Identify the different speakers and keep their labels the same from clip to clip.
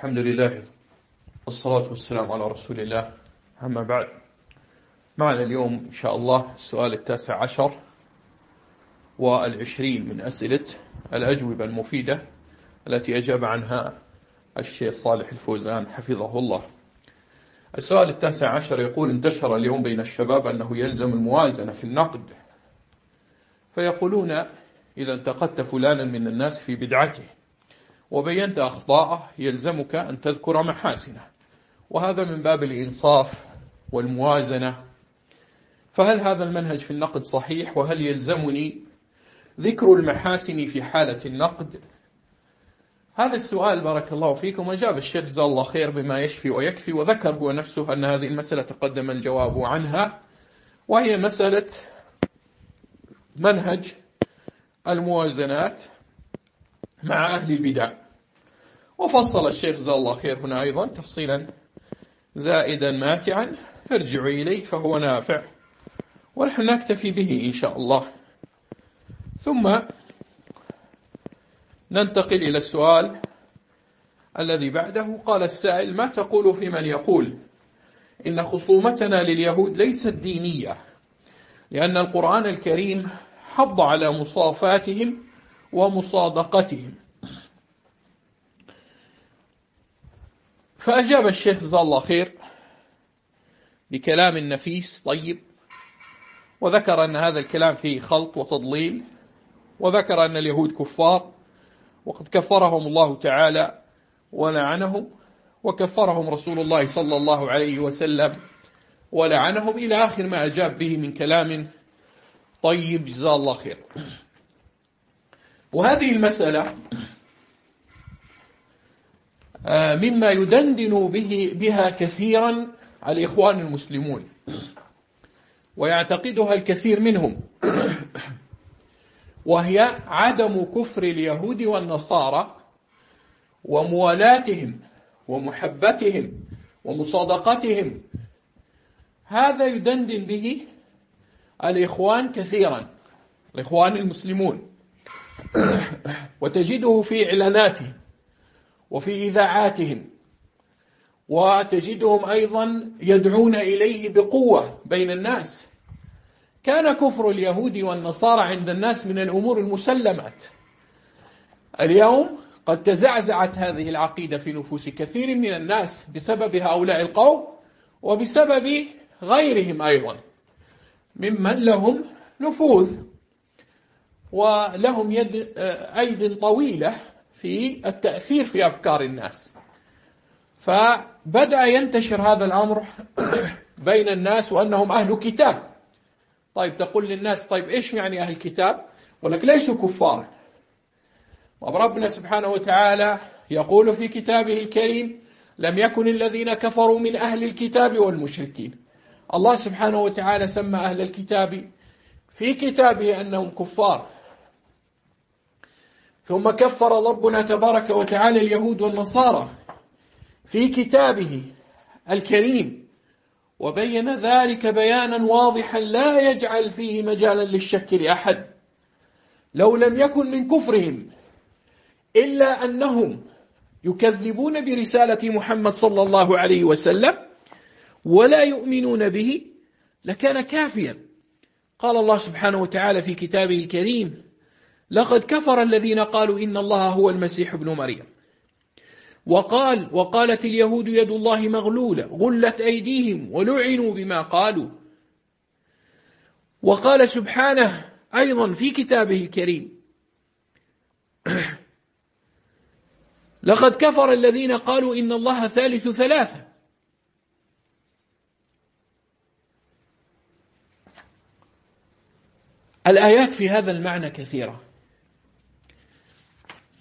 Speaker 1: الحمد لله والصلاة والسلام على رسول الله أما بعد معنا اليوم إن شاء الله السؤال التاسع عشر والعشرين من أسئلة الأجوبة المفيدة التي أجاب عنها الشيخ صالح الفوزان حفظه الله السؤال التاسع عشر يقول انتشر اليوم بين الشباب أنه يلزم الموازنة في النقد فيقولون إذا انتقدت فلانا من الناس في بدعته وبينت أخطاءه يلزمك أن تذكر محاسنه وهذا من باب الإنصاف والموازنة فهل هذا المنهج في النقد صحيح وهل يلزمني ذكر المحاسن في حالة النقد هذا السؤال بارك الله فيكم أجاب الشيخ جزاه الله خير بما يشفي ويكفي وذكر هو نفسه أن هذه المسألة تقدم الجواب عنها وهي مسألة منهج الموازنات مع أهل البدع وفصل الشيخ جزاه الله خير هنا أيضا تفصيلا زائدا ماتعا ارجعوا إليه فهو نافع ونحن نكتفي به إن شاء الله ثم ننتقل إلى السؤال الذي بعده قال السائل ما تقول في من يقول إن خصومتنا لليهود ليست دينية لأن القرآن الكريم حض على مصافاتهم ومصادقتهم فأجاب الشيخ جزاه الله خير بكلام نفيس طيب وذكر أن هذا الكلام فيه خلط وتضليل وذكر أن اليهود كفار وقد كفرهم الله تعالى ولعنهم وكفرهم رسول الله صلى الله عليه وسلم ولعنهم إلى آخر ما أجاب به من كلام طيب جزاه الله خير وهذه المسألة آه، مما يدندن به بها كثيرا الإخوان المسلمون ويعتقدها الكثير منهم وهي عدم كفر اليهود والنصارى وموالاتهم ومحبتهم ومصادقتهم هذا يدندن به الإخوان كثيرا الإخوان المسلمون وتجده في إعلاناتهم وفي إذاعاتهم وتجدهم أيضا يدعون إليه بقوة بين الناس كان كفر اليهود والنصارى عند الناس من الأمور المسلمات اليوم قد تزعزعت هذه العقيدة في نفوس كثير من الناس بسبب هؤلاء القوم وبسبب غيرهم أيضا ممن لهم نفوذ ولهم يد آه، أيد طويلة في التأثير في أفكار الناس فبدأ ينتشر هذا الأمر بين الناس وأنهم أهل كتاب طيب تقول للناس طيب إيش يعني أهل كتاب ولك ليسوا كفار طب ربنا سبحانه وتعالى يقول في كتابه الكريم لم يكن الذين كفروا من أهل الكتاب والمشركين الله سبحانه وتعالى سمى أهل الكتاب في كتابه أنهم كفار ثم كفر ربنا تبارك وتعالى اليهود والنصارى في كتابه الكريم وبين ذلك بيانا واضحا لا يجعل فيه مجالا للشك لأحد لو لم يكن من كفرهم إلا أنهم يكذبون برسالة محمد صلى الله عليه وسلم ولا يؤمنون به لكان كافيا قال الله سبحانه وتعالى في كتابه الكريم لقد كفر الذين قالوا إن الله هو المسيح ابن مريم وقال وقالت اليهود يد الله مغلولة غلت أيديهم ولعنوا بما قالوا وقال سبحانه أيضا في كتابه الكريم لقد كفر الذين قالوا إن الله ثالث ثلاثة الآيات في هذا المعنى كثيرة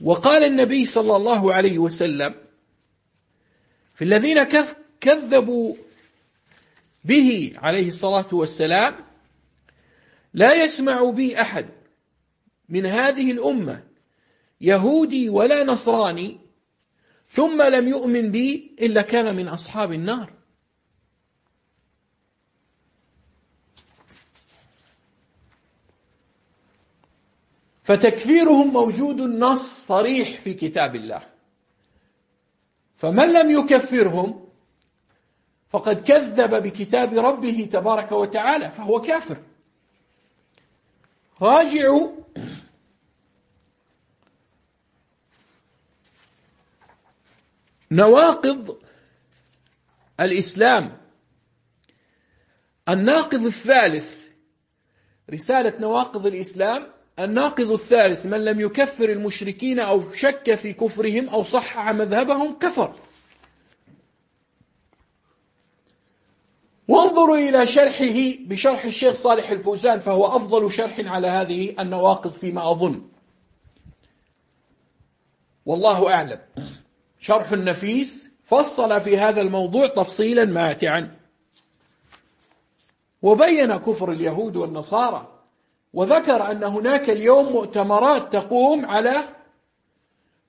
Speaker 1: وقال النبي صلى الله عليه وسلم في الذين كذبوا به عليه الصلاة والسلام لا يسمع بي أحد من هذه الأمة يهودي ولا نصراني ثم لم يؤمن بي إلا كان من أصحاب النار فتكفيرهم موجود نص صريح في كتاب الله فمن لم يكفرهم فقد كذب بكتاب ربه تبارك وتعالى فهو كافر راجعوا نواقض الإسلام الناقض الثالث رسالة نواقض الإسلام الناقض الثالث من لم يكفر المشركين أو شك في كفرهم أو صحح مذهبهم كفر وانظروا إلى شرحه بشرح الشيخ صالح الفوزان فهو أفضل شرح على هذه النواقض فيما أظن والله أعلم شرح النفيس فصل في هذا الموضوع تفصيلا ماتعا وبين كفر اليهود والنصارى وذكر أن هناك اليوم مؤتمرات تقوم على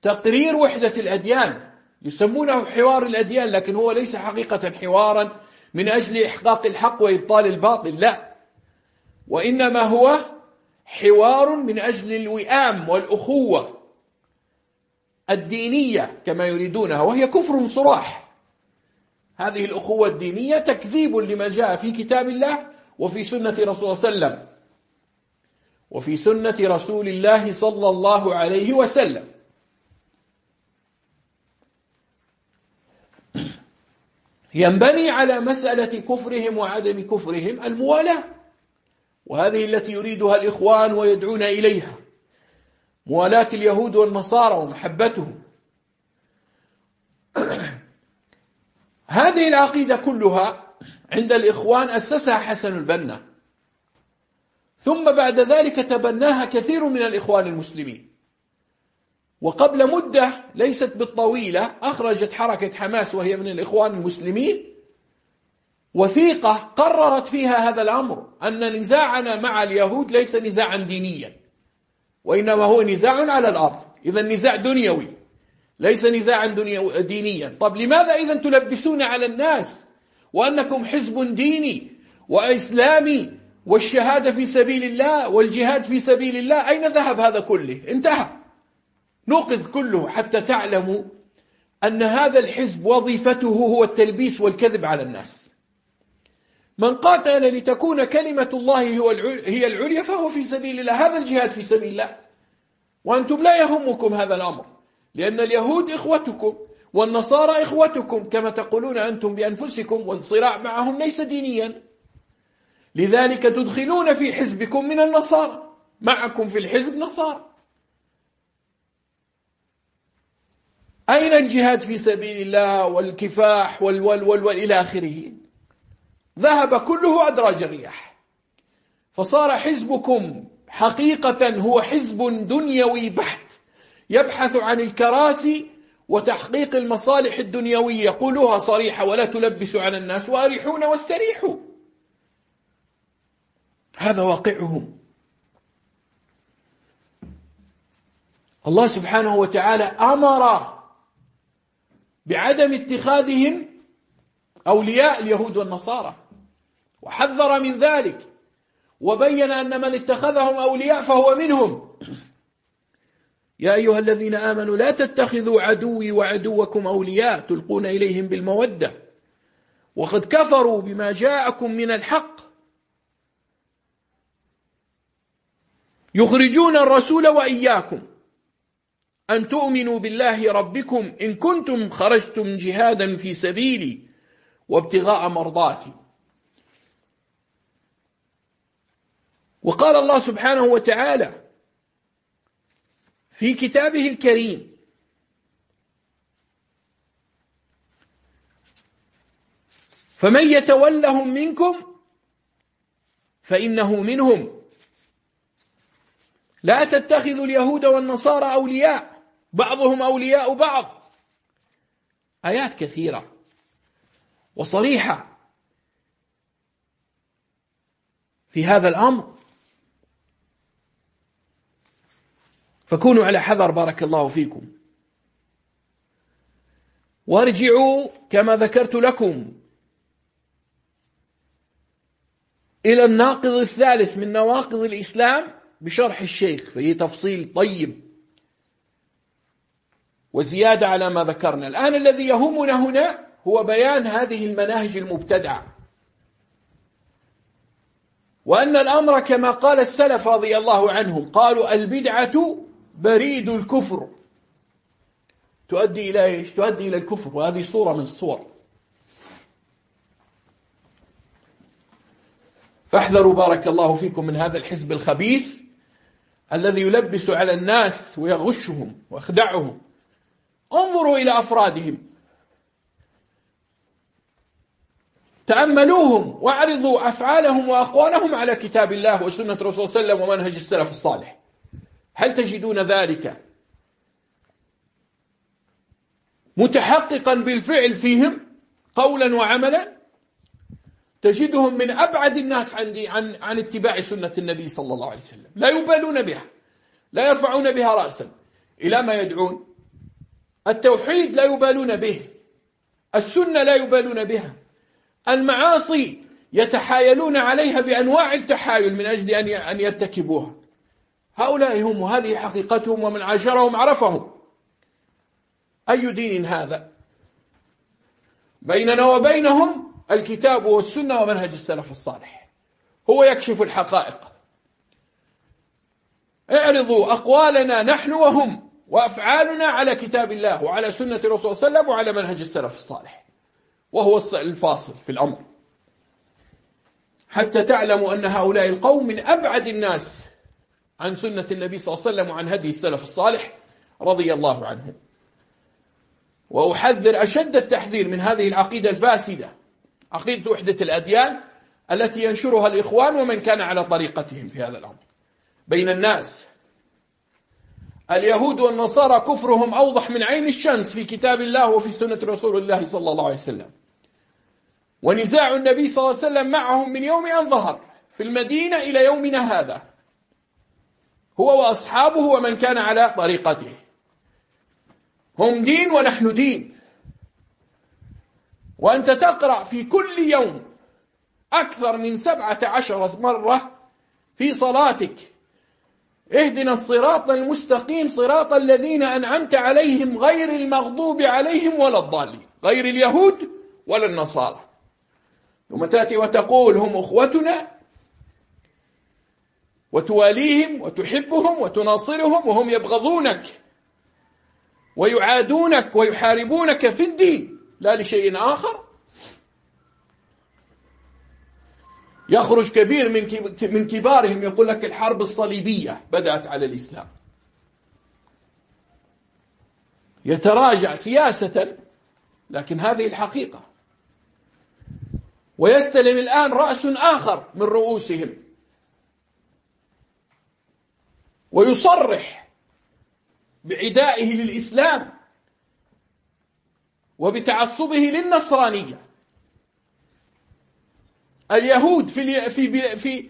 Speaker 1: تقرير وحدة الأديان يسمونه حوار الأديان لكن هو ليس حقيقة حوارا من أجل إحقاق الحق وإبطال الباطل لا وإنما هو حوار من أجل الوئام والأخوة الدينية كما يريدونها وهي كفر صراح هذه الأخوة الدينية تكذيب لما جاء في كتاب الله وفي سنة رسول الله صلى الله عليه وسلم وفي سنة رسول الله صلى الله عليه وسلم ينبني على مسألة كفرهم وعدم كفرهم الموالاة وهذه التي يريدها الإخوان ويدعون إليها موالاة اليهود والنصارى ومحبتهم هذه العقيدة كلها عند الإخوان أسسها حسن البنا ثم بعد ذلك تبناها كثير من الإخوان المسلمين وقبل مدة ليست بالطويلة أخرجت حركة حماس وهي من الإخوان المسلمين وثيقة قررت فيها هذا الأمر أن نزاعنا مع اليهود ليس نزاعا دينيا وإنما هو نزاع على الأرض إذا نزاع دنيوي ليس نزاعا دينيا طب لماذا إذا تلبسون على الناس وأنكم حزب ديني وإسلامي والشهادة في سبيل الله والجهاد في سبيل الله أين ذهب هذا كله انتهى نوقظ كله حتى تعلموا أن هذا الحزب وظيفته هو التلبيس والكذب على الناس من قاتل لتكون كلمة الله هي العليا فهو في سبيل الله هذا الجهاد في سبيل الله وأنتم لا يهمكم هذا الأمر لأن اليهود إخوتكم والنصارى إخوتكم كما تقولون أنتم بأنفسكم والصراع معهم ليس دينياً لذلك تدخلون في حزبكم من النصارى معكم في الحزب نصارى أين الجهاد في سبيل الله والكفاح والول والول إلى آخره ذهب كله أدراج الرياح فصار حزبكم حقيقة هو حزب دنيوي بحت يبحث عن الكراسي وتحقيق المصالح الدنيوية قولوها صريحة ولا تلبسوا على الناس وارحونا واستريحوا هذا واقعهم الله سبحانه وتعالى أمر بعدم اتخاذهم أولياء اليهود والنصارى وحذر من ذلك وبين أن من اتخذهم أولياء فهو منهم يا أيها الذين آمنوا لا تتخذوا عدوي وعدوكم أولياء تلقون إليهم بالمودة وقد كفروا بما جاءكم من الحق يخرجون الرسول وإياكم أن تؤمنوا بالله ربكم إن كنتم خرجتم جهادا في سبيلي وابتغاء مرضاتي وقال الله سبحانه وتعالى في كتابه الكريم فمن يتولهم منكم فإنه منهم لا تتخذوا اليهود والنصارى أولياء بعضهم أولياء بعض آيات كثيرة وصريحة في هذا الأمر فكونوا على حذر بارك الله فيكم وارجعوا كما ذكرت لكم إلى الناقض الثالث من نواقض الإسلام بشرح الشيخ فهي تفصيل طيب وزيادة على ما ذكرنا الآن الذي يهمنا هنا هو بيان هذه المناهج المبتدعة وأن الأمر كما قال السلف رضي الله عنهم قالوا البدعة بريد الكفر تؤدي إلى إيش؟ تؤدي إلى الكفر وهذه صورة من الصور فاحذروا بارك الله فيكم من هذا الحزب الخبيث الذي يلبس على الناس ويغشهم ويخدعهم انظروا إلى أفرادهم تأملوهم واعرضوا أفعالهم وأقوالهم على كتاب الله وسنة رسول الله صلى الله عليه وسلم ومنهج السلف الصالح هل تجدون ذلك متحققا بالفعل فيهم قولا وعملا تجدهم من أبعد الناس عن, عن, عن اتباع سنة النبي صلى الله عليه وسلم لا يبالون بها لا يرفعون بها رأسا إلى ما يدعون التوحيد لا يبالون به السنة لا يبالون بها المعاصي يتحايلون عليها بأنواع التحايل من أجل أن يرتكبوها هؤلاء هم وهذه حقيقتهم ومن عاشرهم عرفهم أي دين هذا بيننا وبينهم الكتاب والسنة ومنهج السلف الصالح هو يكشف الحقائق اعرضوا أقوالنا نحن وهم وأفعالنا على كتاب الله وعلى سنة رسول صلى الله عليه وسلم وعلى منهج السلف الصالح وهو الفاصل في الأمر حتى تعلموا أن هؤلاء القوم من أبعد الناس عن سنة النبي صلى الله عليه وسلم وعن هدي السلف الصالح رضي الله عنهم وأحذر أشد التحذير من هذه العقيدة الفاسدة عقيدة وحدة الأديان التي ينشرها الإخوان ومن كان على طريقتهم في هذا الأمر بين الناس اليهود والنصارى كفرهم أوضح من عين الشمس في كتاب الله وفي سنة رسول الله صلى الله عليه وسلم ونزاع النبي صلى الله عليه وسلم معهم من يوم أن ظهر في المدينة إلى يومنا هذا هو وأصحابه ومن كان على طريقته هم دين ونحن دين وأنت تقرأ في كل يوم أكثر من سبعة عشر مرة في صلاتك اهدنا الصراط المستقيم صراط الذين أنعمت عليهم غير المغضوب عليهم ولا الضالين غير اليهود ولا النصارى ثم تأتي وتقول هم أخوتنا وتواليهم وتحبهم وتناصرهم وهم يبغضونك ويعادونك ويحاربونك في الدين لا لشيء آخر يخرج كبير من من كبارهم يقول لك الحرب الصليبية بدأت على الإسلام يتراجع سياسة لكن هذه الحقيقة ويستلم الآن رأس آخر من رؤوسهم ويصرح بعدائه للإسلام وبتعصبه للنصرانية اليهود في في في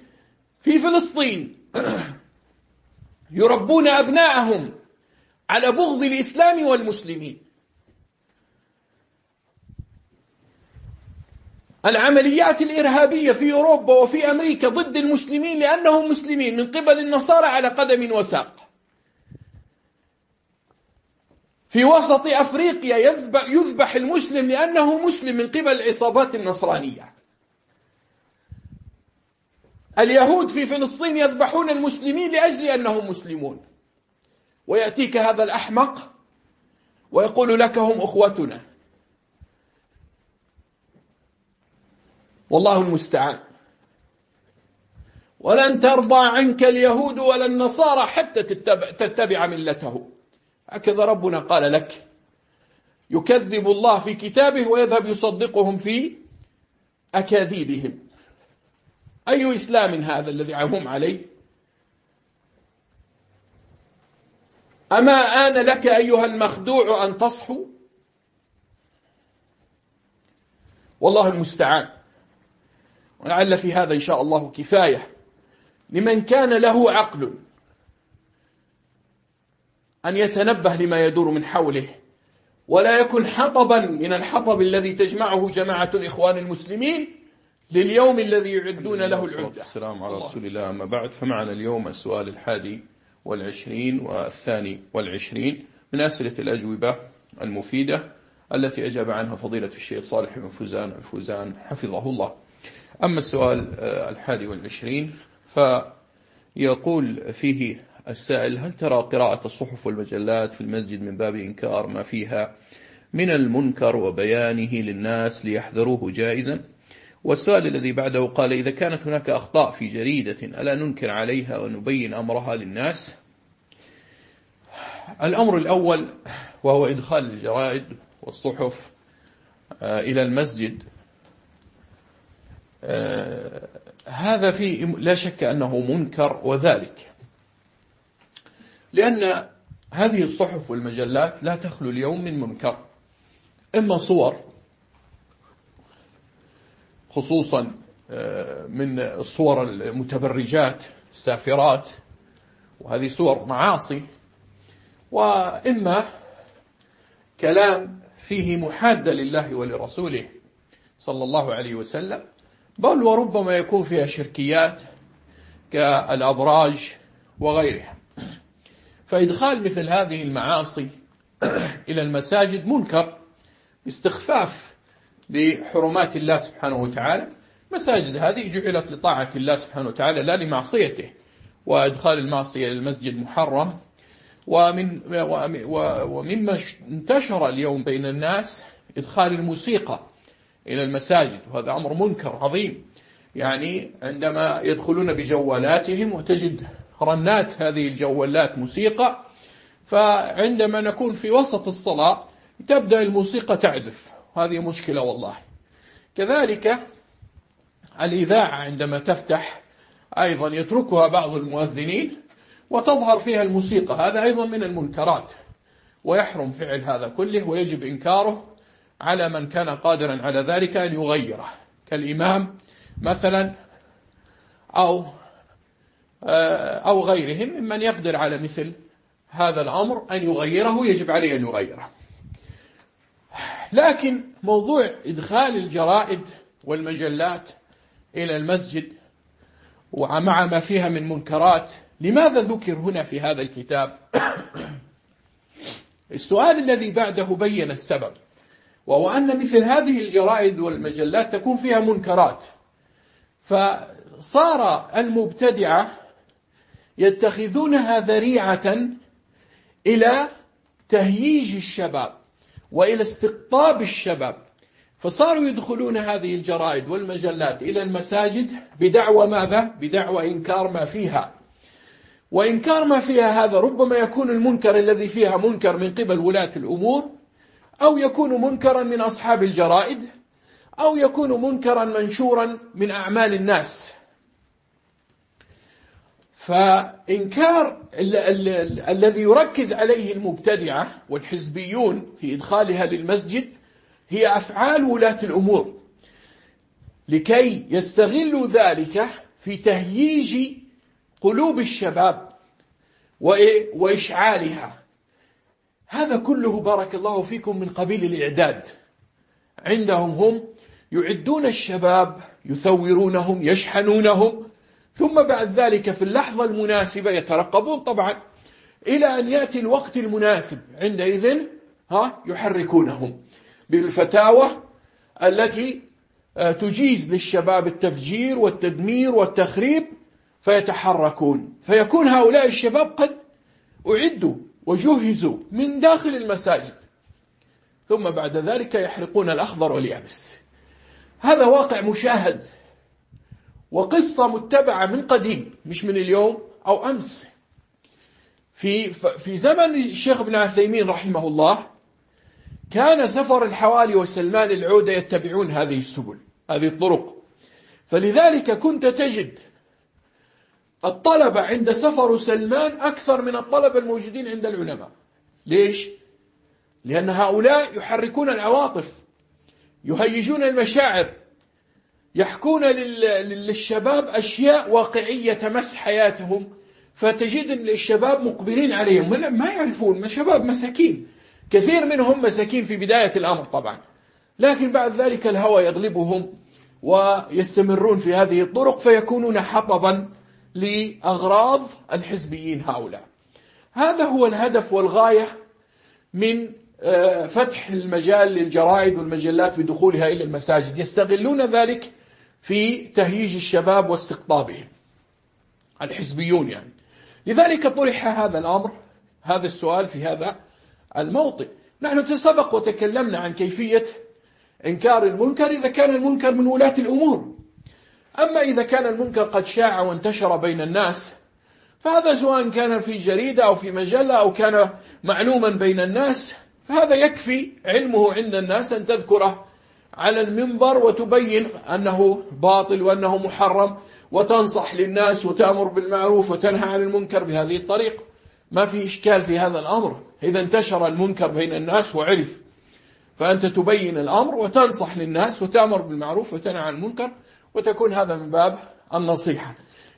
Speaker 1: في فلسطين يربون أبناءهم على بغض الإسلام والمسلمين العمليات الإرهابية في أوروبا وفي أمريكا ضد المسلمين لأنهم مسلمين من قبل النصارى على قدم وساق في وسط أفريقيا يذبح, يذبح المسلم لأنه مسلم من قبل العصابات النصرانية اليهود في فلسطين يذبحون المسلمين لأجل أنهم مسلمون ويأتيك هذا الأحمق ويقول لك هم أخوتنا والله المستعان ولن ترضى عنك اليهود ولا النصارى حتى تتبع, تتبع ملتهم هكذا ربنا قال لك يكذب الله في كتابه ويذهب يصدقهم في أكاذيبهم أي إسلام هذا الذي عهم عليه أما آن لك أيها المخدوع أن تصحو والله المستعان ولعل في هذا إن شاء الله كفاية لمن كان له عقل أن يتنبه لما يدور من حوله ولا يكن حطبا من الحطب الذي تجمعه جماعة الإخوان المسلمين لليوم الذي يعدون له العدة السلام على رسول الله أما بعد فمعنا اليوم السؤال الحادي والعشرين والثاني والعشرين من أسئلة الأجوبة المفيدة التي أجاب عنها فضيلة الشيخ صالح بن فوزان الفوزان حفظه الله أما السؤال آه، الحادي والعشرين فيقول فيه السائل هل ترى قراءة الصحف والمجلات في المسجد من باب إنكار ما فيها من المنكر وبيانه للناس ليحذروه جائزا والسؤال الذي بعده قال إذا كانت هناك أخطاء في جريدة ألا ننكر عليها ونبين أمرها للناس الأمر الأول وهو إدخال الجرائد والصحف آه، إلى المسجد آه، هذا في لا شك أنه منكر وذلك لأن هذه الصحف والمجلات لا تخلو اليوم من منكر إما صور خصوصا آه، من الصور المتبرجات السافرات وهذه صور معاصي وإما كلام فيه محادة لله ولرسوله صلى الله عليه وسلم بل وربما يكون فيها شركيات كالأبراج وغيرها فإدخال مثل هذه المعاصي إلى المساجد منكر باستخفاف لحرمات الله سبحانه وتعالى مساجد هذه جعلت لطاعة الله سبحانه وتعالى لا لمعصيته وإدخال المعصية للمسجد محرم ومن ومما انتشر اليوم بين الناس إدخال الموسيقى إلى المساجد وهذا أمر منكر عظيم يعني عندما يدخلون بجوالاتهم وتجد رنات هذه الجوالات موسيقى فعندما نكون في وسط الصلاة تبدأ الموسيقى تعزف هذه مشكلة والله كذلك الإذاعة عندما تفتح أيضا يتركها بعض المؤذنين وتظهر فيها الموسيقى هذا أيضا من المنكرات ويحرم فعل هذا كله ويجب إنكاره على من كان قادرا على ذلك أن يغيره كالإمام مثلا أو آه، أو غيرهم ممن يقدر على مثل هذا الأمر أن يغيره يجب عليه أن يغيره لكن موضوع إدخال الجرائد والمجلات إلى المسجد ومع ما فيها من منكرات لماذا ذكر هنا في هذا الكتاب السؤال الذي بعده بين السبب وهو أن مثل هذه الجرائد والمجلات تكون فيها منكرات فصار المبتدعة يتخذونها ذريعة إلى تهييج الشباب وإلى استقطاب الشباب فصاروا يدخلون هذه الجرائد والمجلات إلى المساجد بدعوى ماذا؟ بدعوى إنكار ما فيها وإنكار ما فيها هذا ربما يكون المنكر الذي فيها منكر من قبل ولاة الأمور أو يكون منكرا من أصحاب الجرائد أو يكون منكرا منشورا من أعمال الناس فإنكار ال ال ال الذي يركز عليه المبتدعة والحزبيون في إدخالها للمسجد هي أفعال ولاة الأمور لكي يستغلوا ذلك في تهييج قلوب الشباب وإشعالها هذا كله بارك الله فيكم من قبيل الإعداد عندهم هم يعدون الشباب يثورونهم يشحنونهم ثم بعد ذلك في اللحظة المناسبة يترقبون طبعا إلى أن يأتي الوقت المناسب عندئذ ها يحركونهم بالفتاوى التي آه، تجيز للشباب التفجير والتدمير والتخريب فيتحركون فيكون هؤلاء الشباب قد أعدوا وجهزوا من داخل المساجد ثم بعد ذلك يحرقون الأخضر واليابس هذا واقع مشاهد وقصة متبعة من قديم مش من اليوم أو أمس في, في زمن الشيخ ابن عثيمين رحمه الله كان سفر الحوالي وسلمان العودة يتبعون هذه السبل هذه الطرق فلذلك كنت تجد الطلبة عند سفر سلمان أكثر من الطلبة الموجودين عند العلماء ليش؟ لأن هؤلاء يحركون العواطف يهيجون المشاعر يحكون للشباب أشياء واقعية تمس حياتهم فتجد الشباب مقبلين عليهم ما يعرفون شباب مساكين كثير منهم مساكين في بداية الأمر طبعا لكن بعد ذلك الهوى يغلبهم ويستمرون في هذه الطرق فيكونون حطبا لأغراض الحزبيين هؤلاء هذا هو الهدف والغاية من آه، فتح المجال للجرائد والمجلات بدخولها إلى المساجد يستغلون ذلك في تهييج الشباب واستقطابهم الحزبيون يعني لذلك طرح هذا الأمر هذا السؤال في هذا الموطئ نحن تسبق وتكلمنا عن كيفية إنكار المنكر إذا كان المنكر من ولاة الأمور أما إذا كان المنكر قد شاع وانتشر بين الناس فهذا سواء كان في جريدة أو في مجلة أو كان معلوما بين الناس فهذا يكفي علمه عند الناس أن تذكره على المنبر وتبين أنه باطل وأنه محرم وتنصح للناس وتأمر بالمعروف وتنهى عن المنكر بهذه الطريقة ما في إشكال في هذا الأمر إذا انتشر المنكر بين الناس وعرف فأنت تبين الأمر وتنصح للناس وتأمر بالمعروف وتنهى عن المنكر وتكون هذا من باب النصيحة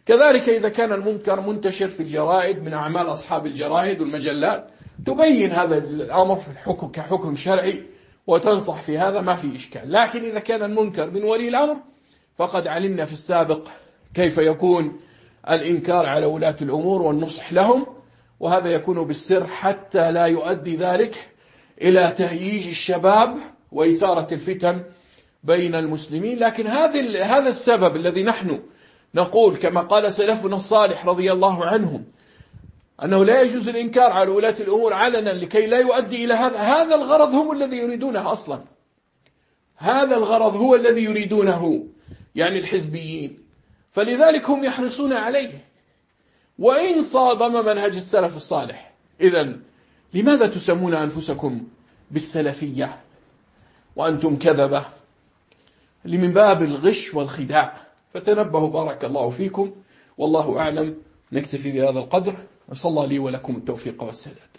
Speaker 1: كذلك إذا كان المنكر منتشر في الجرائد من أعمال أصحاب الجرائد والمجلات تبين هذا الأمر في الحكم كحكم شرعي وتنصح في هذا ما في إشكال لكن إذا كان المنكر من ولي الأمر فقد علمنا في السابق كيف يكون الإنكار على ولاة الأمور والنصح لهم وهذا يكون بالسر حتى لا يؤدي ذلك إلى تهييج الشباب وإثارة الفتن بين المسلمين لكن هذا هذا السبب الذي نحن نقول كما قال سلفنا الصالح رضي الله عنهم أنه لا يجوز الإنكار على ولاة الأمور علنا لكي لا يؤدي إلى هذا هذا الغرض هم الذي يريدونه أصلا هذا الغرض هو الذي يريدونه يعني الحزبيين فلذلك هم يحرصون عليه وإن صادم منهج السلف الصالح إذا لماذا تسمون أنفسكم بالسلفية وأنتم كذبة لمن باب الغش والخداع فتنبهوا بارك الله فيكم والله أعلم نكتفي بهذا القدر وصلى لي ولكم التوفيق والسداد